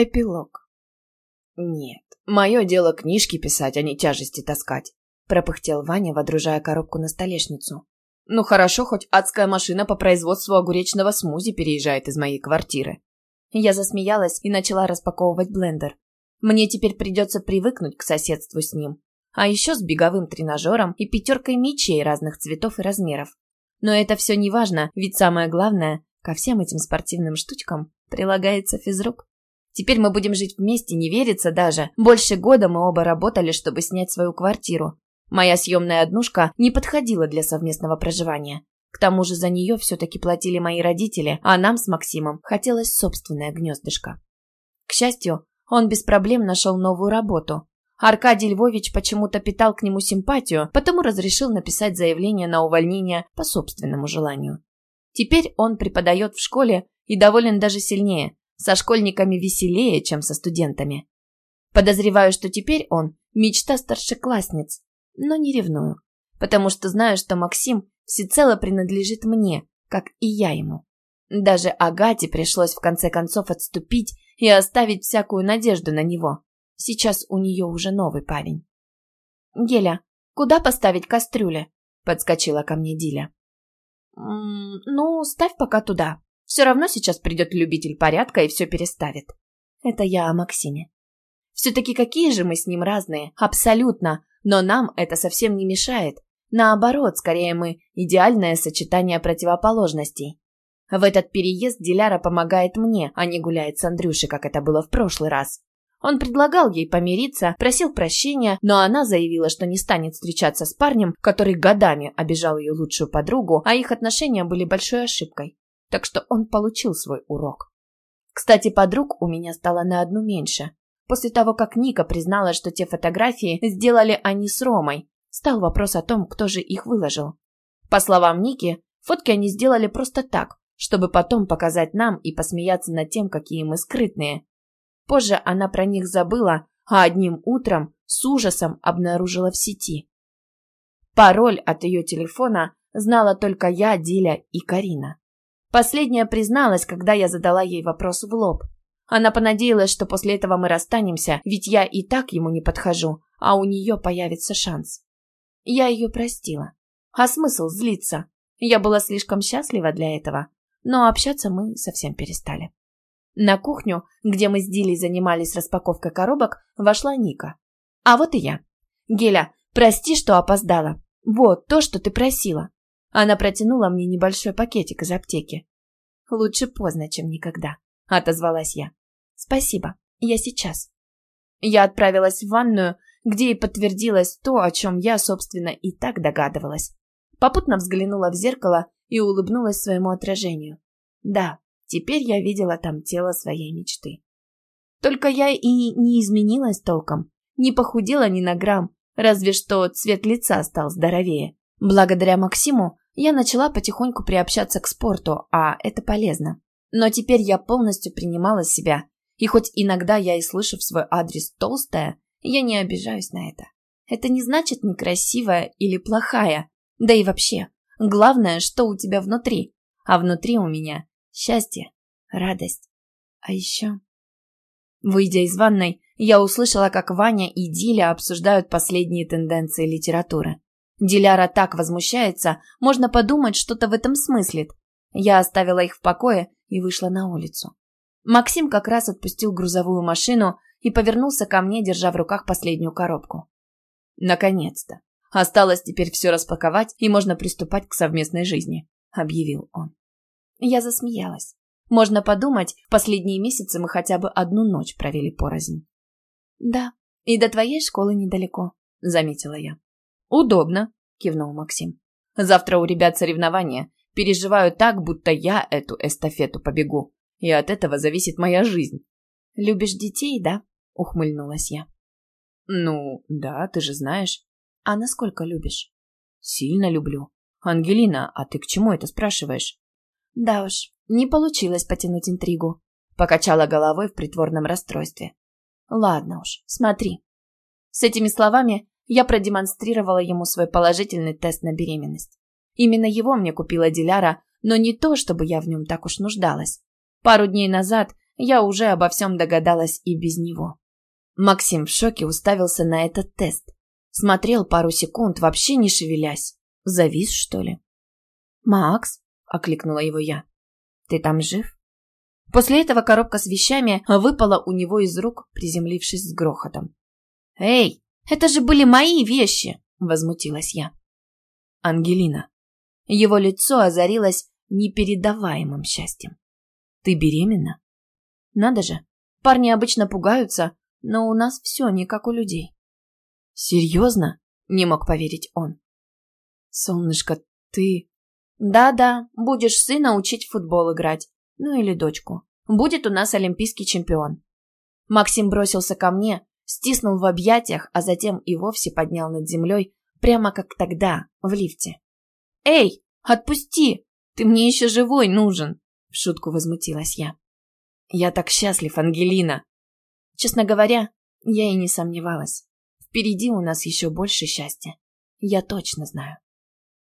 Эпилог. «Нет, мое дело книжки писать, а не тяжести таскать», пропыхтел Ваня, водружая коробку на столешницу. «Ну хорошо, хоть адская машина по производству огуречного смузи переезжает из моей квартиры». Я засмеялась и начала распаковывать блендер. Мне теперь придется привыкнуть к соседству с ним. А еще с беговым тренажером и пятеркой мечей разных цветов и размеров. Но это все не важно, ведь самое главное, ко всем этим спортивным штучкам прилагается физрук. Теперь мы будем жить вместе, не верится даже. Больше года мы оба работали, чтобы снять свою квартиру. Моя съемная однушка не подходила для совместного проживания. К тому же за нее все-таки платили мои родители, а нам с Максимом хотелось собственное гнездышко. К счастью, он без проблем нашел новую работу. Аркадий Львович почему-то питал к нему симпатию, потому разрешил написать заявление на увольнение по собственному желанию. Теперь он преподает в школе и доволен даже сильнее, со школьниками веселее, чем со студентами. Подозреваю, что теперь он – мечта старшеклассниц, но не ревную, потому что знаю, что Максим всецело принадлежит мне, как и я ему. Даже Агате пришлось в конце концов отступить и оставить всякую надежду на него. Сейчас у нее уже новый парень. «Геля, куда поставить кастрюли?» – подскочила ко мне Диля. «М -м, «Ну, ставь пока туда», все равно сейчас придет любитель порядка и все переставит. Это я о Максиме. Все-таки какие же мы с ним разные, абсолютно, но нам это совсем не мешает. Наоборот, скорее мы идеальное сочетание противоположностей. В этот переезд Диляра помогает мне, а не гуляет с Андрюшей, как это было в прошлый раз. Он предлагал ей помириться, просил прощения, но она заявила, что не станет встречаться с парнем, который годами обижал ее лучшую подругу, а их отношения были большой ошибкой так что он получил свой урок. Кстати, подруг у меня стало на одну меньше. После того, как Ника признала, что те фотографии сделали они с Ромой, стал вопрос о том, кто же их выложил. По словам Ники, фотки они сделали просто так, чтобы потом показать нам и посмеяться над тем, какие мы скрытные. Позже она про них забыла, а одним утром с ужасом обнаружила в сети. Пароль от ее телефона знала только я, Диля и Карина. Последняя призналась, когда я задала ей вопрос в лоб. Она понадеялась, что после этого мы расстанемся, ведь я и так ему не подхожу, а у нее появится шанс. Я ее простила. А смысл злиться? Я была слишком счастлива для этого, но общаться мы совсем перестали. На кухню, где мы с Дилей занимались распаковкой коробок, вошла Ника. А вот и я. Геля, прости, что опоздала. Вот то, что ты просила. Она протянула мне небольшой пакетик из аптеки. «Лучше поздно, чем никогда», — отозвалась я. «Спасибо, я сейчас». Я отправилась в ванную, где и подтвердилось то, о чем я, собственно, и так догадывалась. Попутно взглянула в зеркало и улыбнулась своему отражению. Да, теперь я видела там тело своей мечты. Только я и не изменилась толком, не похудела ни на грамм, разве что цвет лица стал здоровее. Благодаря Максиму я начала потихоньку приобщаться к спорту, а это полезно. Но теперь я полностью принимала себя, и хоть иногда я и слышу в свой адрес толстая, я не обижаюсь на это. Это не значит некрасивая или плохая, да и вообще. Главное, что у тебя внутри, а внутри у меня счастье, радость. А еще... Выйдя из ванной, я услышала, как Ваня и Диля обсуждают последние тенденции литературы. Диляра так возмущается, можно подумать, что-то в этом смыслит. Я оставила их в покое и вышла на улицу. Максим как раз отпустил грузовую машину и повернулся ко мне, держа в руках последнюю коробку. «Наконец-то! Осталось теперь все распаковать, и можно приступать к совместной жизни», — объявил он. Я засмеялась. Можно подумать, в последние месяцы мы хотя бы одну ночь провели порознь. «Да, и до твоей школы недалеко», — заметила я. «Удобно», — кивнул Максим. «Завтра у ребят соревнования. Переживаю так, будто я эту эстафету побегу. И от этого зависит моя жизнь». «Любишь детей, да?» — ухмыльнулась я. «Ну, да, ты же знаешь». «А насколько любишь?» «Сильно люблю. Ангелина, а ты к чему это спрашиваешь?» «Да уж, не получилось потянуть интригу», — покачала головой в притворном расстройстве. «Ладно уж, смотри». С этими словами я продемонстрировала ему свой положительный тест на беременность. Именно его мне купила Диляра, но не то, чтобы я в нем так уж нуждалась. Пару дней назад я уже обо всем догадалась и без него. Максим в шоке уставился на этот тест. Смотрел пару секунд, вообще не шевелясь. Завис, что ли? «Макс?» — окликнула его я. «Ты там жив?» После этого коробка с вещами выпала у него из рук, приземлившись с грохотом. «Эй, это же были мои вещи!» — возмутилась я. «Ангелина». Его лицо озарилось непередаваемым счастьем. «Ты беременна?» «Надо же, парни обычно пугаются, но у нас все не как у людей». «Серьезно?» — не мог поверить он. «Солнышко, ты...» «Да-да, будешь сына учить футбол играть. Ну или дочку. Будет у нас олимпийский чемпион». Максим бросился ко мне, стиснул в объятиях, а затем и вовсе поднял над землей, прямо как тогда, в лифте. «Эй, отпусти! Ты мне еще живой нужен!» В шутку возмутилась я. «Я так счастлив, Ангелина!» Честно говоря, я и не сомневалась. Впереди у нас еще больше счастья. Я точно знаю.